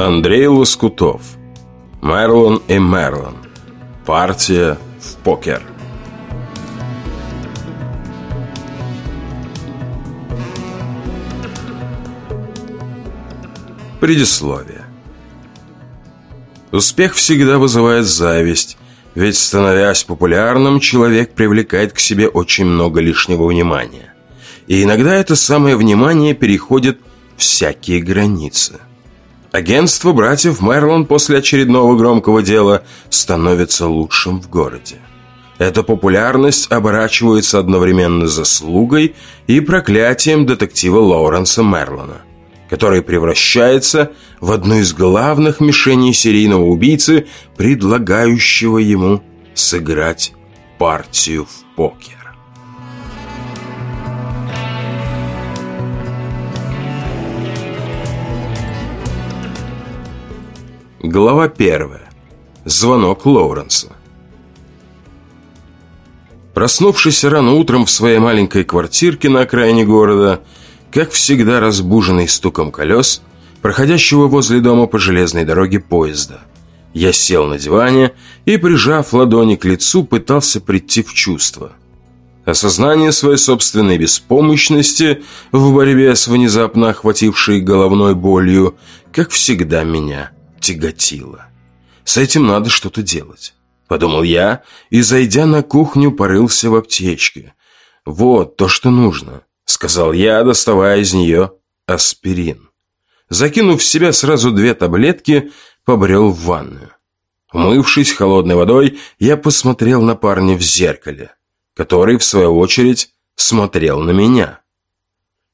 Андрей Лоскутов Мерлон и Мерлон Партия в покер Предисловие Успех всегда вызывает зависть, ведь, становясь популярным, человек привлекает к себе очень много лишнего внимания. И иногда это самое внимание переходит всякие границы. Агентство братьев Мерлон после очередного громкого дела становится лучшим в городе. Эта популярность оборачивается одновременно заслугой и проклятием детектива Лоуренса Мерлона, который превращается в одну из главных мишеней серийного убийцы, предлагающего ему сыграть партию в покер. Глава первая. Звонок Лоуренса. Проснувшись рано утром в своей маленькой квартирке на окраине города, как всегда разбуженный стуком колес, проходящего возле дома по железной дороге поезда, я сел на диване и, прижав ладони к лицу, пытался прийти в чувство. Осознание своей собственной беспомощности в борьбе с внезапно охватившей головной болью, как всегда, меня тяготило. С этим надо что-то делать. Подумал я и, зайдя на кухню, порылся в аптечке. «Вот то, что нужно», — сказал я, доставая из нее аспирин. Закинув в себя сразу две таблетки, побрел в ванную. Умывшись холодной водой, я посмотрел на парня в зеркале, который, в свою очередь, смотрел на меня.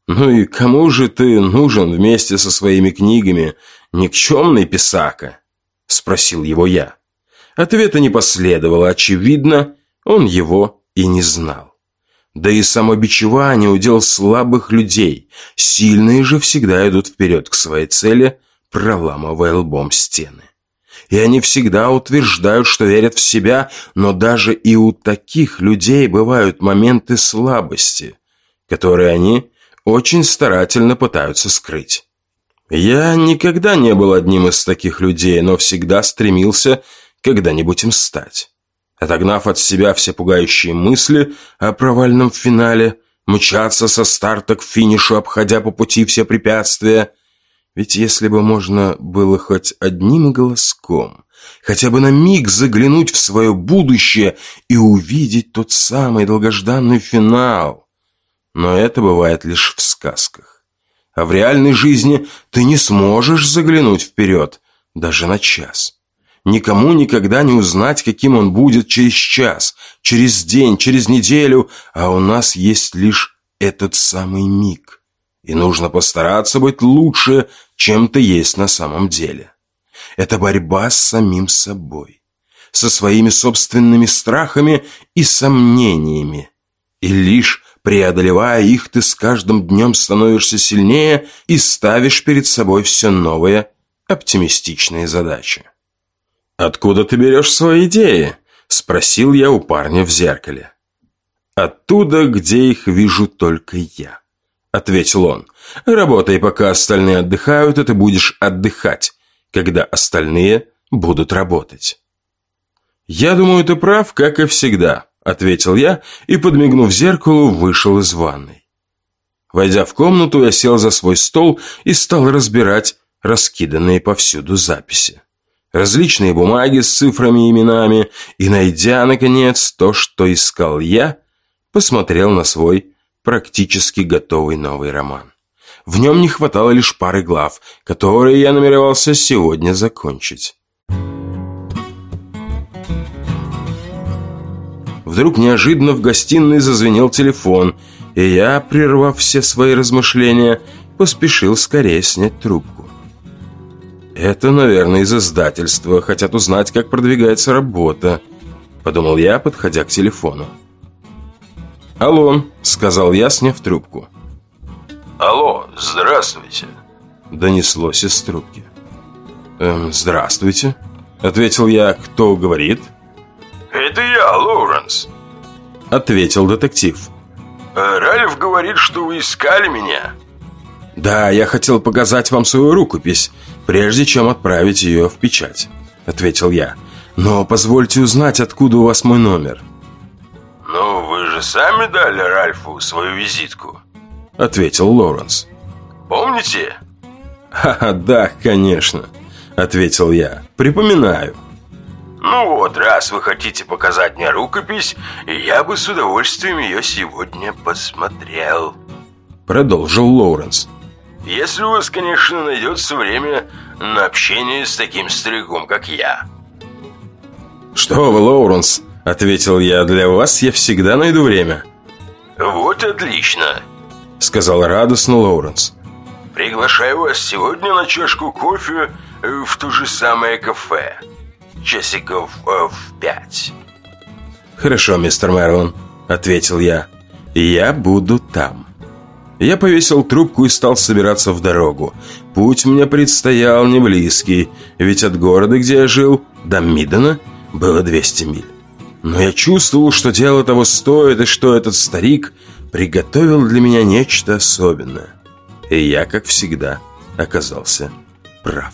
«Ну и кому же ты нужен вместе со своими книгами, никчемный писака?» – спросил его я. Ответа не последовало, очевидно, он его и не знал. Да и самобичевание удел слабых людей, сильные же всегда идут вперед к своей цели, проламывая лбом стены. И они всегда утверждают, что верят в себя, но даже и у таких людей бывают моменты слабости, которые они очень старательно пытаются скрыть. Я никогда не был одним из таких людей, но всегда стремился когда-нибудь им стать. Отогнав от себя все пугающие мысли о провальном финале, мчаться со старта к финишу, обходя по пути все препятствия. Ведь если бы можно было хоть одним голоском, хотя бы на миг заглянуть в свое будущее и увидеть тот самый долгожданный финал, но это бывает лишь в сказках. А в реальной жизни ты не сможешь заглянуть вперед, даже на час. Никому никогда не узнать, каким он будет через час, через день, через неделю, а у нас есть лишь этот самый миг. И нужно постараться быть лучше, чем ты есть на самом деле. Это борьба с самим собой, со своими собственными страхами и сомнениями. И лишь Преодолевая их, ты с каждым днем становишься сильнее и ставишь перед собой все новые, оптимистичные задачи. «Откуда ты берешь свои идеи?» – спросил я у парня в зеркале. «Оттуда, где их вижу только я», – ответил он. «Работай, пока остальные отдыхают, и ты будешь отдыхать, когда остальные будут работать». «Я думаю, ты прав, как и всегда», ответил я и, подмигнув зеркалу, вышел из ванной. Войдя в комнату, я сел за свой стол и стал разбирать раскиданные повсюду записи. Различные бумаги с цифрами и именами, и, найдя, наконец, то, что искал я, посмотрел на свой практически готовый новый роман. В нем не хватало лишь пары глав, которые я намеревался сегодня закончить. Вдруг неожиданно в гостиной зазвенел телефон, и я, прервав все свои размышления, поспешил скорее снять трубку. «Это, наверное, из издательства. Хотят узнать, как продвигается работа», – подумал я, подходя к телефону. «Алло», – сказал я, сняв трубку. «Алло, здравствуйте», – донеслось из трубки. «Эм, здравствуйте», – ответил я. «Кто говорит?» «Это я, Лоуренс», — ответил детектив. «Ральф говорит, что вы искали меня». «Да, я хотел показать вам свою рукопись, прежде чем отправить ее в печать», — ответил я. «Но позвольте узнать, откуда у вас мой номер». «Ну, вы же сами дали Ральфу свою визитку», — ответил Лоуренс. «Помните?» «Ха-ха, да, конечно», — ответил я. «Припоминаю». «Ну вот, раз вы хотите показать мне рукопись, я бы с удовольствием ее сегодня посмотрел», — продолжил Лоуренс. «Если у вас, конечно, найдется время на общение с таким стариком, как я». «Что вы, Лоуренс?» — ответил я. «Для вас я всегда найду время». «Вот отлично», — сказал радостно Лоуренс. «Приглашаю вас сегодня на чашку кофе в то же самое кафе. Часиков э, в пять». «Хорошо, мистер Мерлон», — ответил я. «Я буду там». Я повесил трубку и стал собираться в дорогу. Путь мне предстоял не близкий, ведь от города, где я жил, до Мидена было 200 миль. Но я чувствовал, что дело того стоит, и что этот старик приготовил для меня нечто особенное. И я, как всегда, оказался прав.